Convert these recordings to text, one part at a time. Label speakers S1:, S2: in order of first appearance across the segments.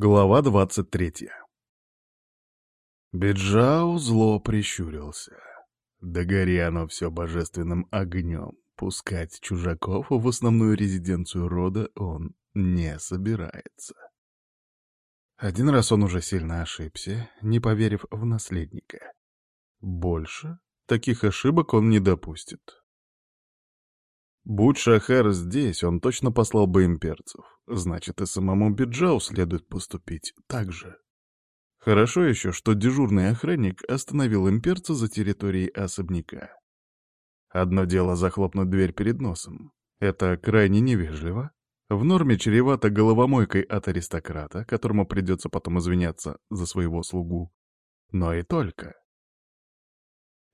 S1: Глава двадцать третья Биджау зло прищурился. Да гори оно все божественным огнем. Пускать чужаков в основную резиденцию рода он не собирается. Один раз он уже сильно ошибся, не поверив в наследника. Больше таких ошибок он не допустит. Будь Шахар здесь, он точно послал бы имперцев. Значит, и самому Биджау следует поступить так же. Хорошо еще, что дежурный охранник остановил имперца за территорией особняка. Одно дело захлопнуть дверь перед носом. Это крайне невежливо. В норме чревато головомойкой от аристократа, которому придется потом извиняться за своего слугу. Но и только.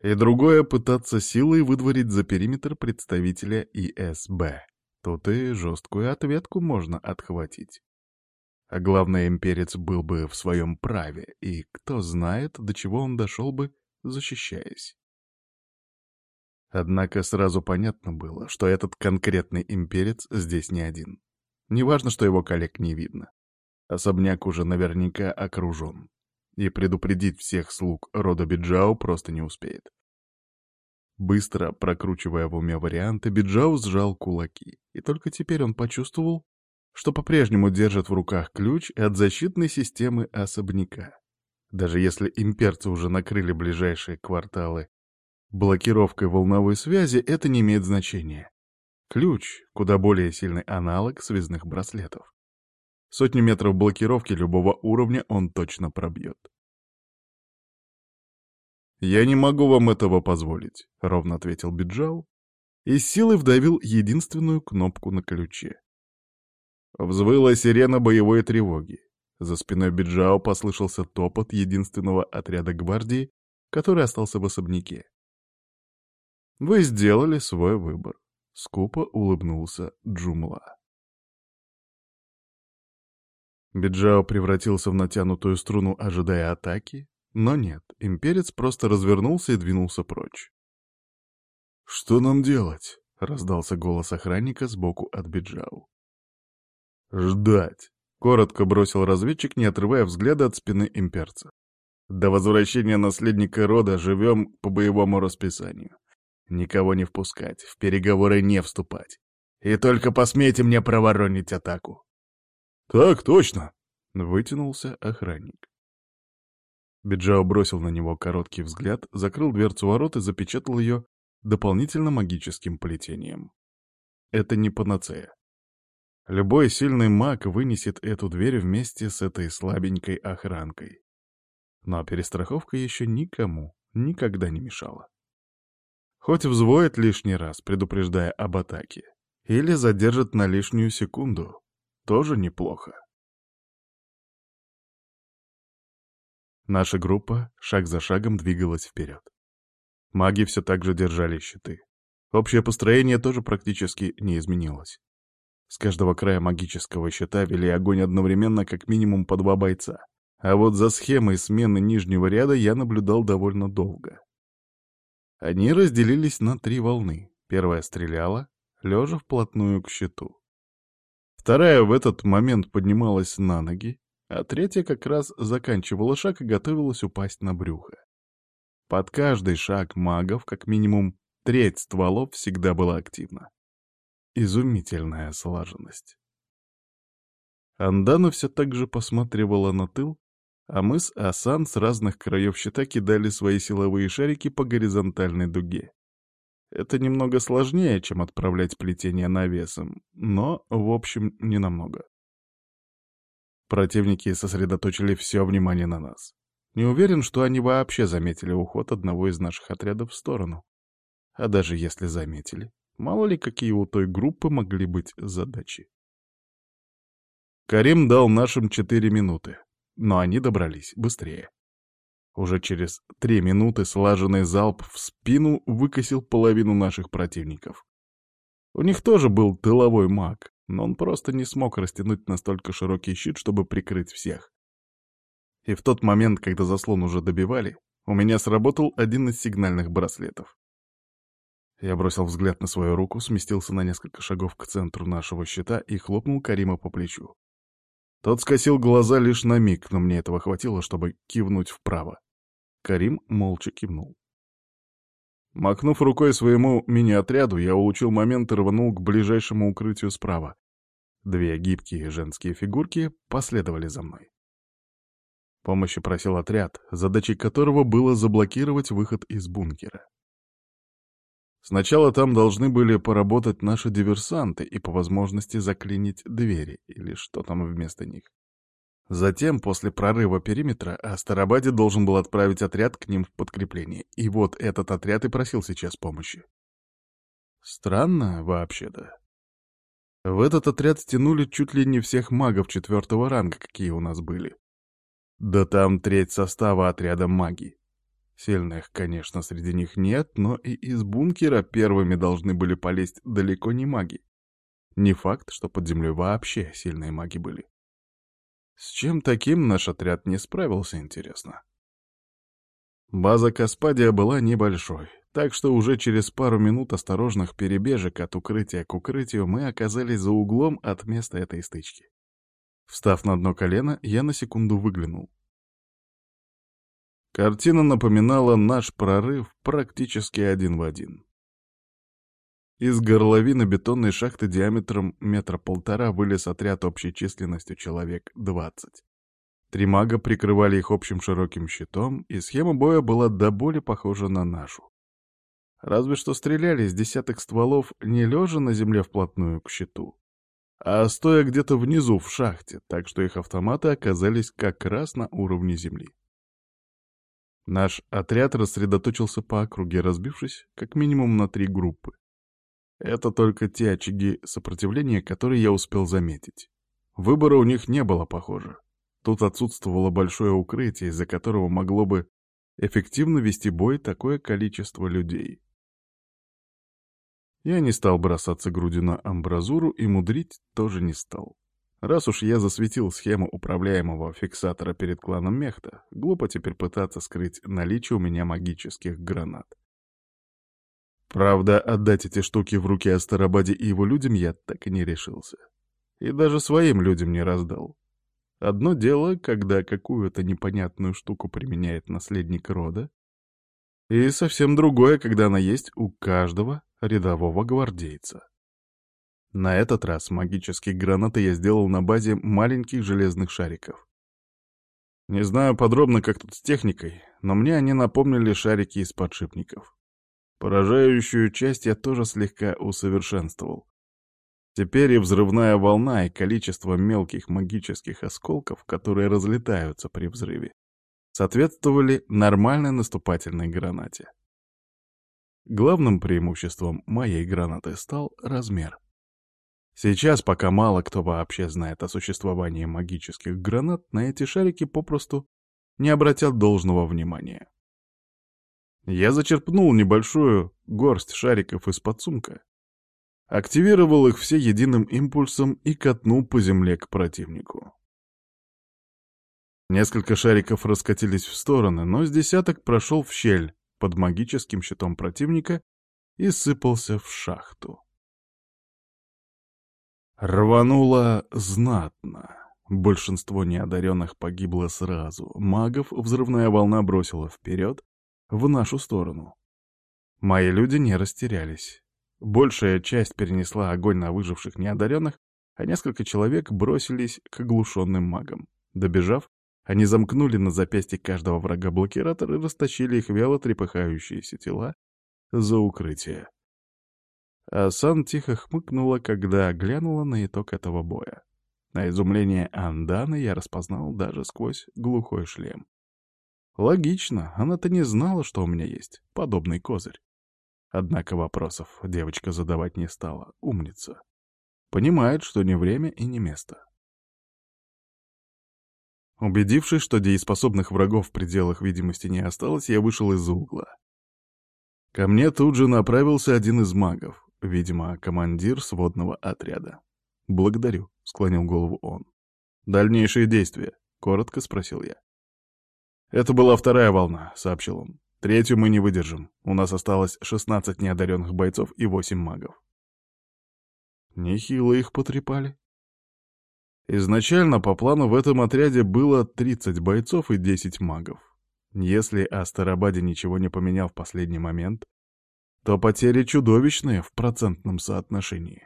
S1: И другое — пытаться силой выдворить за периметр представителя ИСБ. Тут и жесткую ответку можно отхватить. А главное, имперец был бы в своем праве, и кто знает, до чего он дошел бы, защищаясь. Однако сразу понятно было, что этот конкретный имперец здесь не один. Неважно, что его коллег не видно. Особняк уже наверняка окружен и предупредить всех слуг рода Биджао просто не успеет. Быстро прокручивая в уме варианты, Биджао сжал кулаки, и только теперь он почувствовал, что по-прежнему держит в руках ключ от защитной системы особняка. Даже если имперцы уже накрыли ближайшие кварталы блокировкой волновой связи, это не имеет значения. Ключ — куда более сильный аналог связных браслетов. Сотни метров блокировки любого уровня он точно пробьет. «Я не могу вам этого позволить», — ровно ответил Биджау и силой вдавил единственную кнопку на ключе. Взвыла сирена боевой тревоги. За спиной Биджао послышался топот единственного отряда гвардии, который остался в особняке. «Вы сделали свой выбор», — скупо улыбнулся Джумла. Биджао превратился в натянутую струну, ожидая атаки, но нет, имперец просто развернулся и двинулся прочь. «Что нам делать?» — раздался голос охранника сбоку от Биджау. «Ждать!» — коротко бросил разведчик, не отрывая взгляда от спины имперца. «До возвращения наследника рода живем по боевому расписанию. Никого не впускать, в переговоры не вступать. И только посмейте мне проворонить атаку». «Так точно!» — вытянулся охранник. Биджао бросил на него короткий взгляд, закрыл дверцу ворот и запечатал ее дополнительно магическим плетением. Это не панацея. Любой сильный маг вынесет эту дверь вместе с этой слабенькой охранкой. Но перестраховка еще никому никогда не мешала. Хоть взвоет лишний раз, предупреждая об атаке, или задержит на лишнюю секунду, тоже неплохо. Наша группа шаг за шагом двигалась вперед. Маги все так же держали щиты. Общее построение тоже практически не изменилось. С каждого края магического щита вели огонь одновременно как минимум по два бойца. А вот за схемой смены нижнего ряда я наблюдал довольно долго. Они разделились на три волны. Первая стреляла, лежа вплотную к щиту. Вторая в этот момент поднималась на ноги, а третья как раз заканчивала шаг и готовилась упасть на брюхо. Под каждый шаг магов, как минимум, треть стволов всегда была активна. Изумительная слаженность. Андана все так же посматривала на тыл, а мы с Асан с разных краев щита кидали свои силовые шарики по горизонтальной дуге. Это немного сложнее, чем отправлять плетение навесом, но, в общем, не намного. Противники сосредоточили все внимание на нас. Не уверен, что они вообще заметили уход одного из наших отрядов в сторону. А даже если заметили, мало ли какие у той группы могли быть задачи. Карим дал нашим четыре минуты, но они добрались быстрее. Уже через три минуты слаженный залп в спину выкосил половину наших противников. У них тоже был тыловой маг, но он просто не смог растянуть настолько широкий щит, чтобы прикрыть всех. И в тот момент, когда заслон уже добивали, у меня сработал один из сигнальных браслетов. Я бросил взгляд на свою руку, сместился на несколько шагов к центру нашего щита и хлопнул Карима по плечу. Тот скосил глаза лишь на миг, но мне этого хватило, чтобы кивнуть вправо. Карим молча кивнул. Махнув рукой своему мини-отряду, я улучил момент и рванул к ближайшему укрытию справа. Две гибкие женские фигурки последовали за мной. Помощи просил отряд, задачей которого было заблокировать выход из бункера. Сначала там должны были поработать наши диверсанты и по возможности заклинить двери, или что там вместо них. Затем, после прорыва периметра, Астарабаде должен был отправить отряд к ним в подкрепление, и вот этот отряд и просил сейчас помощи. Странно, вообще-то. В этот отряд стянули чуть ли не всех магов четвертого ранга, какие у нас были. Да там треть состава отряда маги. Сильных, конечно, среди них нет, но и из бункера первыми должны были полезть далеко не маги. Не факт, что под землей вообще сильные маги были. С чем таким наш отряд не справился, интересно? База Каспадия была небольшой, так что уже через пару минут осторожных перебежек от укрытия к укрытию мы оказались за углом от места этой стычки. Встав на одно колено, я на секунду выглянул. Картина напоминала наш прорыв практически один в один. Из горловины бетонной шахты диаметром метра полтора вылез отряд общей численностью человек 20. Три мага прикрывали их общим широким щитом, и схема боя была до боли похожа на нашу. Разве что стреляли из десяток стволов не лежа на земле вплотную к щиту, а стоя где-то внизу в шахте, так что их автоматы оказались как раз на уровне земли. Наш отряд рассредоточился по округе, разбившись как минимум на три группы. Это только те очаги сопротивления, которые я успел заметить. Выбора у них не было, похоже. Тут отсутствовало большое укрытие, из-за которого могло бы эффективно вести бой такое количество людей. Я не стал бросаться грудью на амбразуру и мудрить тоже не стал. Раз уж я засветил схему управляемого фиксатора перед кланом Мехта, глупо теперь пытаться скрыть наличие у меня магических гранат. Правда, отдать эти штуки в руки Астарабаде и его людям я так и не решился. И даже своим людям не раздал. Одно дело, когда какую-то непонятную штуку применяет наследник рода, и совсем другое, когда она есть у каждого рядового гвардейца. На этот раз магические гранаты я сделал на базе маленьких железных шариков. Не знаю подробно, как тут с техникой, но мне они напомнили шарики из подшипников. Поражающую часть я тоже слегка усовершенствовал. Теперь и взрывная волна, и количество мелких магических осколков, которые разлетаются при взрыве, соответствовали нормальной наступательной гранате. Главным преимуществом моей гранаты стал размер. Сейчас, пока мало кто вообще знает о существовании магических гранат, на эти шарики попросту не обратят должного внимания. Я зачерпнул небольшую горсть шариков из-под сумка, активировал их все единым импульсом и катнул по земле к противнику. Несколько шариков раскатились в стороны, но с десяток прошел в щель под магическим щитом противника и сыпался в шахту. Рвануло знатно. Большинство неодаренных погибло сразу. Магов взрывная волна бросила вперед, в нашу сторону. Мои люди не растерялись. Большая часть перенесла огонь на выживших неодаренных, а несколько человек бросились к оглушенным магам. Добежав, они замкнули на запястье каждого врага блокиратор и растащили их вяло трепыхающиеся тела за укрытие. Асан тихо хмыкнула, когда глянула на итог этого боя. На изумление Анданы я распознал даже сквозь глухой шлем. Логично, она-то не знала, что у меня есть подобный козырь. Однако вопросов девочка задавать не стала, умница. Понимает, что не время и не место. Убедившись, что дееспособных врагов в пределах видимости не осталось, я вышел из-за угла. Ко мне тут же направился один из магов. Видимо, командир сводного отряда. «Благодарю», — склонил голову он. «Дальнейшие действия?» — коротко спросил я. «Это была вторая волна», — сообщил он. «Третью мы не выдержим. У нас осталось 16 неодаренных бойцов и 8 магов». Нехило их потрепали. Изначально по плану в этом отряде было 30 бойцов и 10 магов. Если Астарабаде ничего не поменял в последний момент, то потери чудовищные в процентном соотношении.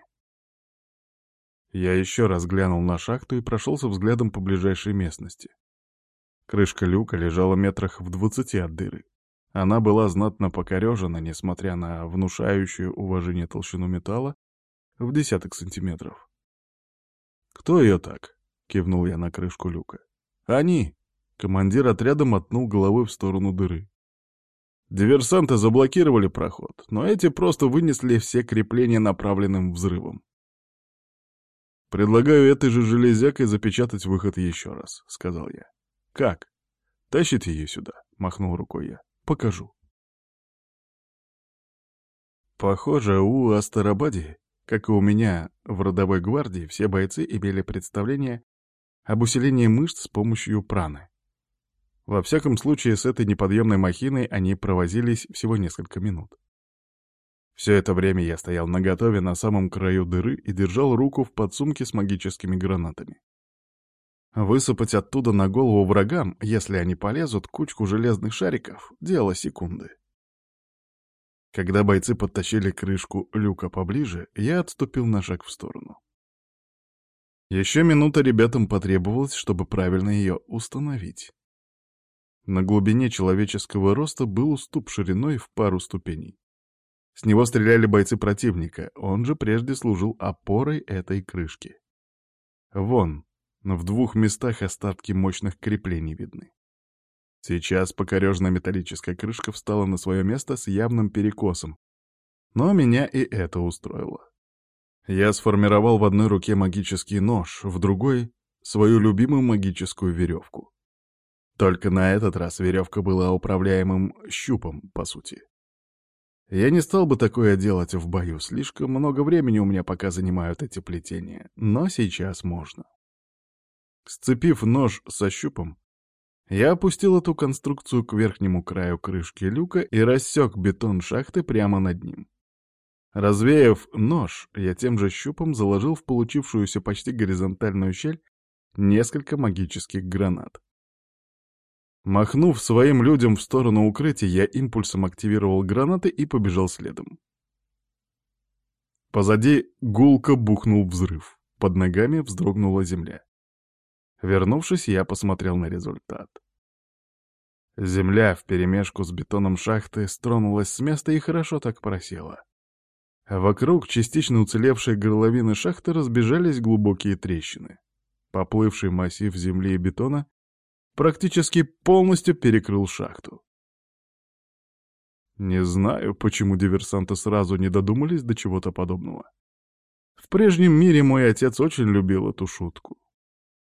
S1: Я еще раз глянул на шахту и прошелся взглядом по ближайшей местности. Крышка люка лежала метрах в двадцати от дыры. Она была знатно покорежена, несмотря на внушающую уважение толщину металла в десяток сантиметров. «Кто ее так?» — кивнул я на крышку люка. «Они!» — командир отряда мотнул головой в сторону дыры. Диверсанты заблокировали проход, но эти просто вынесли все крепления направленным взрывом. «Предлагаю этой же железякой запечатать выход еще раз», — сказал я. «Как?» «Тащите ее сюда», — махнул рукой я. «Покажу». Похоже, у Астарабади, как и у меня в родовой гвардии, все бойцы имели представление об усилении мышц с помощью праны. Во всяком случае, с этой неподъемной махиной они провозились всего несколько минут. Все это время я стоял наготове на самом краю дыры и держал руку в подсумке с магическими гранатами. Высыпать оттуда на голову врагам, если они полезут, кучку железных шариков — дело секунды. Когда бойцы подтащили крышку люка поближе, я отступил на шаг в сторону. Еще минута ребятам потребовалось, чтобы правильно ее установить. На глубине человеческого роста был уступ шириной в пару ступеней. С него стреляли бойцы противника, он же прежде служил опорой этой крышки. Вон, в двух местах остатки мощных креплений видны. Сейчас покорежная металлическая крышка встала на свое место с явным перекосом, но меня и это устроило. Я сформировал в одной руке магический нож, в другой — свою любимую магическую веревку. Только на этот раз веревка была управляемым щупом, по сути. Я не стал бы такое делать в бою, слишком много времени у меня пока занимают эти плетения, но сейчас можно. Сцепив нож со щупом, я опустил эту конструкцию к верхнему краю крышки люка и рассек бетон шахты прямо над ним. Развеяв нож, я тем же щупом заложил в получившуюся почти горизонтальную щель несколько магических гранат. Махнув своим людям в сторону укрытия, я импульсом активировал гранаты и побежал следом. Позади гулко бухнул взрыв. Под ногами вздрогнула земля. Вернувшись, я посмотрел на результат. Земля вперемешку с бетоном шахты стронулась с места и хорошо так просела. Вокруг частично уцелевшей горловины шахты разбежались глубокие трещины. Поплывший массив земли и бетона практически полностью перекрыл шахту. Не знаю, почему диверсанты сразу не додумались до чего-то подобного. В прежнем мире мой отец очень любил эту шутку.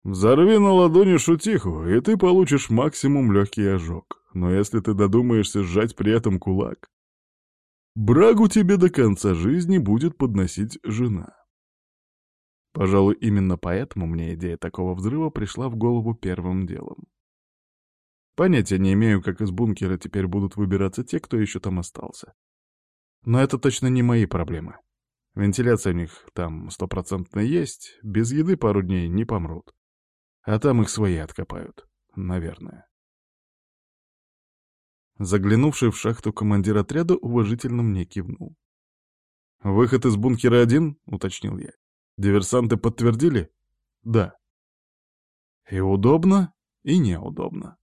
S1: «Взорви на ладони шутиху, и ты получишь максимум легкий ожог. Но если ты додумаешься сжать при этом кулак, брагу тебе до конца жизни будет подносить жена». Пожалуй, именно поэтому мне идея такого взрыва пришла в голову первым делом. Понятия не имею, как из бункера теперь будут выбираться те, кто еще там остался. Но это точно не мои проблемы. Вентиляция у них там стопроцентно есть, без еды пару дней не помрут. А там их свои откопают, наверное. Заглянувший в шахту командир отряда уважительно мне кивнул. «Выход из бункера один?» — уточнил я. «Диверсанты подтвердили?» «Да». «И удобно, и неудобно.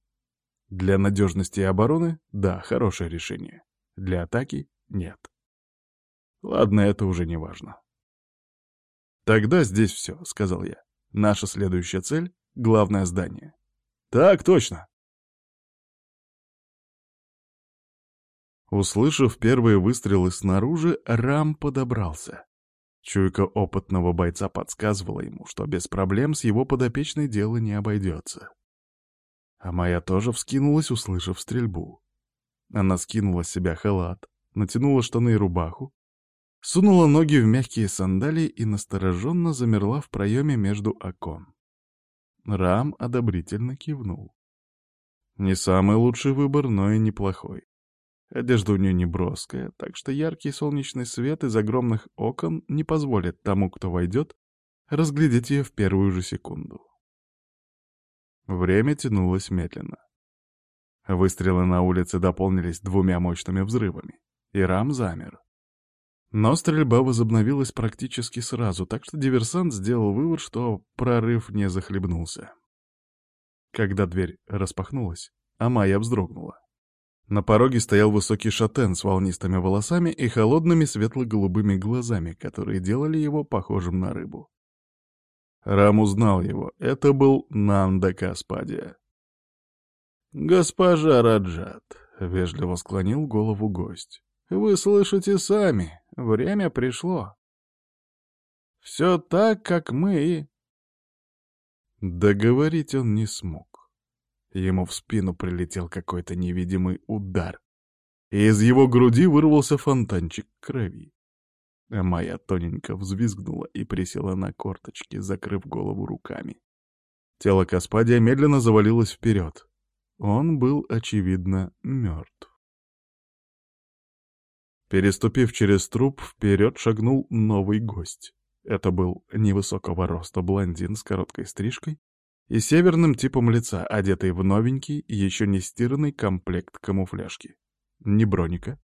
S1: Для надежности и обороны — да, хорошее решение. Для атаки — нет. Ладно, это уже не важно. «Тогда здесь все», — сказал я. «Наша следующая цель — главное здание». «Так точно!» Услышав первые выстрелы снаружи, Рам подобрался. Чуйка опытного бойца подсказывала ему, что без проблем с его подопечной дело не обойдется. А моя тоже вскинулась, услышав стрельбу. Она скинула с себя халат, натянула штаны и рубаху, сунула ноги в мягкие сандалии и настороженно замерла в проеме между окон. Рам одобрительно кивнул. Не самый лучший выбор, но и неплохой. Одежда у нее не броская, так что яркий солнечный свет из огромных окон не позволит тому, кто войдет, разглядеть ее в первую же секунду. Время тянулось медленно. Выстрелы на улице дополнились двумя мощными взрывами, и Рам замер. Но стрельба возобновилась практически сразу, так что диверсант сделал вывод, что прорыв не захлебнулся. Когда дверь распахнулась, Амайя вздрогнула. На пороге стоял высокий шатен с волнистыми волосами и холодными светло-голубыми глазами, которые делали его похожим на рыбу. Рам узнал его. Это был Нанда Каспадия. «Госпожа Раджат», — вежливо склонил голову гость, — «вы слышите сами, время пришло. Все так, как мы и...» Договорить он не смог. Ему в спину прилетел какой-то невидимый удар, и из его груди вырвался фонтанчик крови. А моя тоненько взвизгнула и присела на корточки, закрыв голову руками. Тело Каспадия медленно завалилось вперед. Он был, очевидно, мертв. Переступив через труп, вперед шагнул новый гость. Это был невысокого роста блондин с короткой стрижкой и северным типом лица, одетый в новенький, еще не стиранный комплект камуфляжки. Ни броника,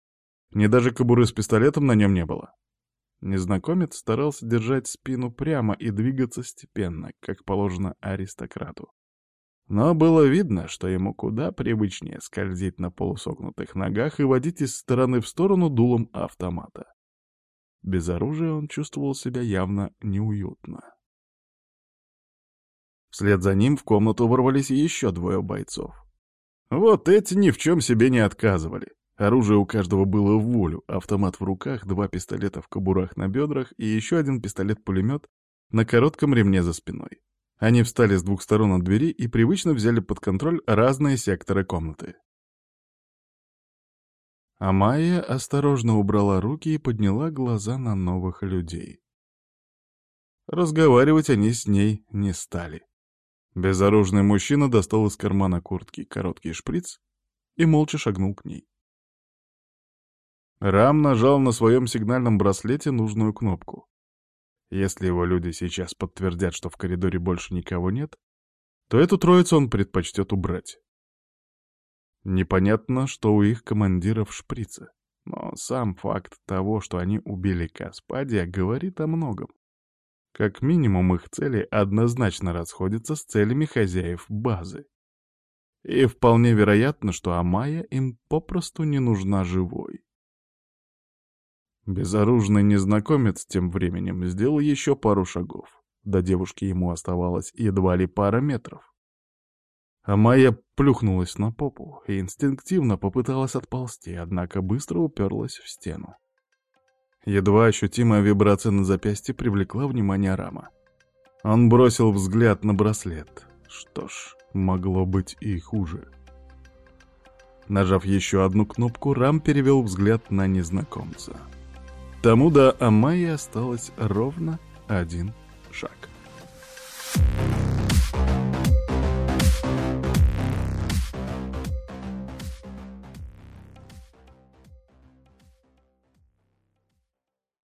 S1: ни даже кобуры с пистолетом на нем не было. Незнакомец старался держать спину прямо и двигаться степенно, как положено аристократу. Но было видно, что ему куда привычнее скользить на полусогнутых ногах и водить из стороны в сторону дулом автомата. Без оружия он чувствовал себя явно неуютно. Вслед за ним в комнату ворвались еще двое бойцов. Вот эти ни в чем себе не отказывали. Оружие у каждого было в волю, автомат в руках, два пистолета в кобурах на бедрах и еще один пистолет-пулемет на коротком ремне за спиной. Они встали с двух сторон от двери и привычно взяли под контроль разные секторы комнаты. А Майя осторожно убрала руки и подняла глаза на новых людей. Разговаривать они с ней не стали. Безоружный мужчина достал из кармана куртки короткий шприц и молча шагнул к ней. Рам нажал на своем сигнальном браслете нужную кнопку. Если его люди сейчас подтвердят, что в коридоре больше никого нет, то эту троицу он предпочтет убрать. Непонятно, что у их командиров шприца, но сам факт того, что они убили Каспадия, говорит о многом. Как минимум, их цели однозначно расходятся с целями хозяев базы. И вполне вероятно, что Амая им попросту не нужна живой. Безоружный незнакомец тем временем сделал еще пару шагов. До девушки ему оставалось едва ли пара метров. А Майя плюхнулась на попу и инстинктивно попыталась отползти, однако быстро уперлась в стену. Едва ощутимая вибрация на запястье привлекла внимание Рама. Он бросил взгляд на браслет. Что ж, могло быть и хуже. Нажав еще одну кнопку, Рам перевел взгляд на незнакомца тому до Амайи осталось ровно один шаг. Thank you